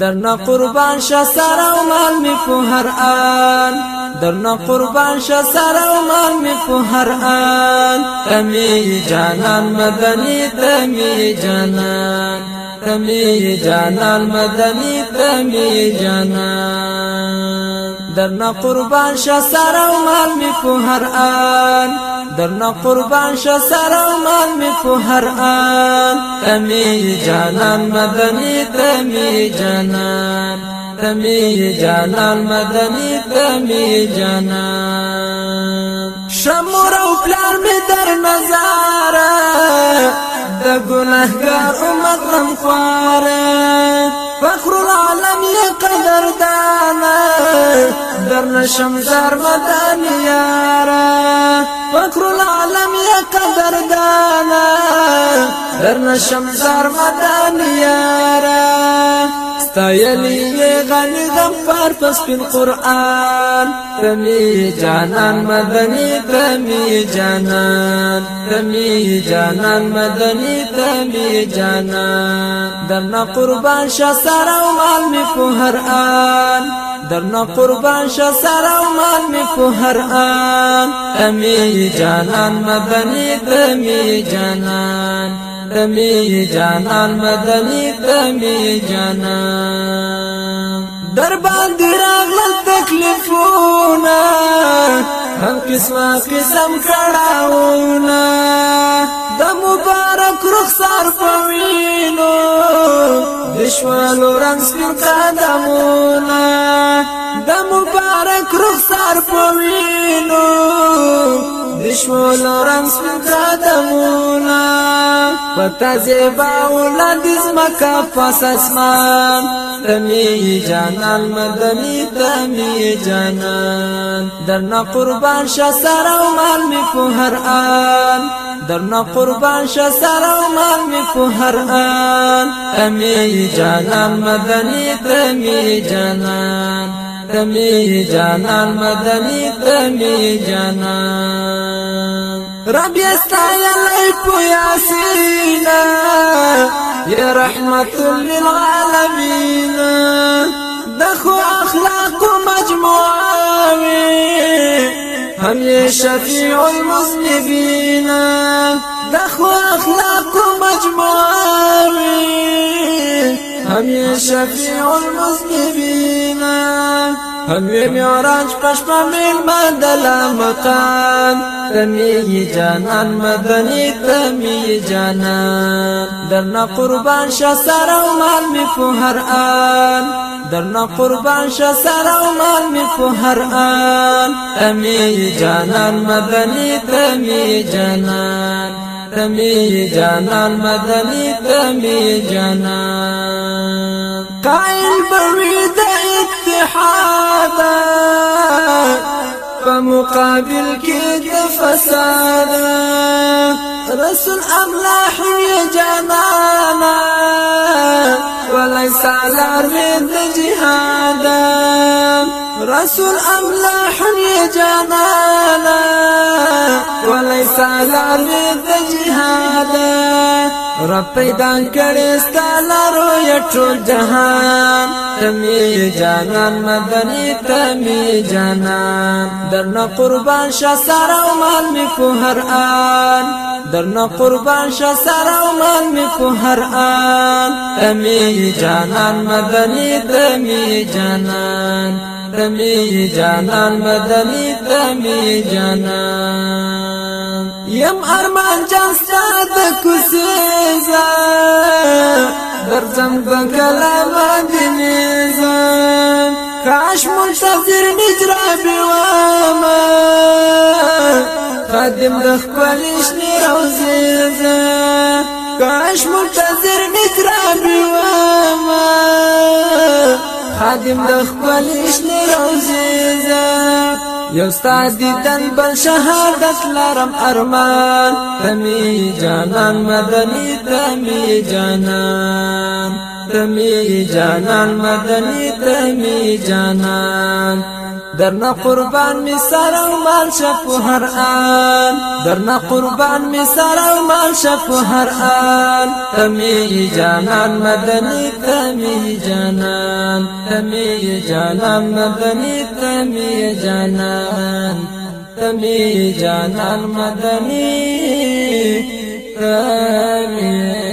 درنا قربان ش سر او مال می په آن درنا قربان ش سر او مال می په آن تمی جانان مدنی تمی جانان تمی جانان مدنی تمی جانان درنا قربان ش سره مال می په هر آن درنا قربان ش سره مال می په هر آن تمی جانان مدنی تمی جانان تمی جانان مدنی تمی جانان شمور او پلار می در نظاره گناهگار امت غمخواره فخر العالم یې قدردانه در نشم درمدن یاره فخر العالم یې قدردانه در نشم درمدن یاره ستایلی غنی غفار پس پن قرآن رمی جانان مدنی تمی جانان رمی جانان مدنی تمی جانان درنا قربان شا سارا و علمی پو هر آن درنا قربان ش سر مان می کو هر آن امی جانان مدنی دمی جانان دمی جانان مدنی دمی جانان در باندې راغل تکلیفونه هم قسمه قسم کړهونه پاک رخسار پوینو دشوالو رنگ سپین قدمونا د مبارک رخسار پوینو دشوالو رنگ سپین قدمونا پتا زیبا اولاد زمکا پاس اسمان تمی جانان مدنی تمی جانان درنا قربان شا سارا و مال می پو هر آن درنا قربان شا سارا و مال می پو هر آن تمی جانان مدنی تمی جانان تمی جانان مدنی تمی جانان رب يستعلي بياسينا يا رحمة للعالمين دخو أخلاق مجموعة هم شفيع المذنبين دخو أخلاق Hem şefi'ul muslimine Hem mi'raç pashmamil mandala maqam Temi canan madani temi canan Darna qurban şah sarav mal mi fuhar an Darna qurban şah sarav mal mi fuhar an Temi canan madani temi canan تمي جانان مدني تمي جانان قائل بريد اتحادا فمقابل كيد فسادا رسول املاح يا جانانا وليس على الرد جهادا رسول أملاح يا جمالا وليس على الجهاد رب پیدا کړي ستاله روی ټول جهان تمي جانان مدني تمي جانان درنه قربان ش سره او مال می کو هر آن درنه قربان ش سره او مال می کو هر آن تمي جانان مدني تمي جانان تمي جانان مدني تمي جانان یم ارمان جان ستاد کوسیزا درځم په کلام دینیزا کاش منتظر واما خادم د خپل شنی روزیزا کاش منتظر واما خادم د خپل شنی یو ستا دیدن بل شهادت لرم ارمان تمی جانان مدنی تمی جانان تمی جانان مدنی تمی جانان درنا قربان می سره مال شپ هر آن درنا قربان می سره مال شپ هر آن تمی جانان مدنی تمی جانان تمی جانان مدنی تمی جانان تمی جانان مدنی تمی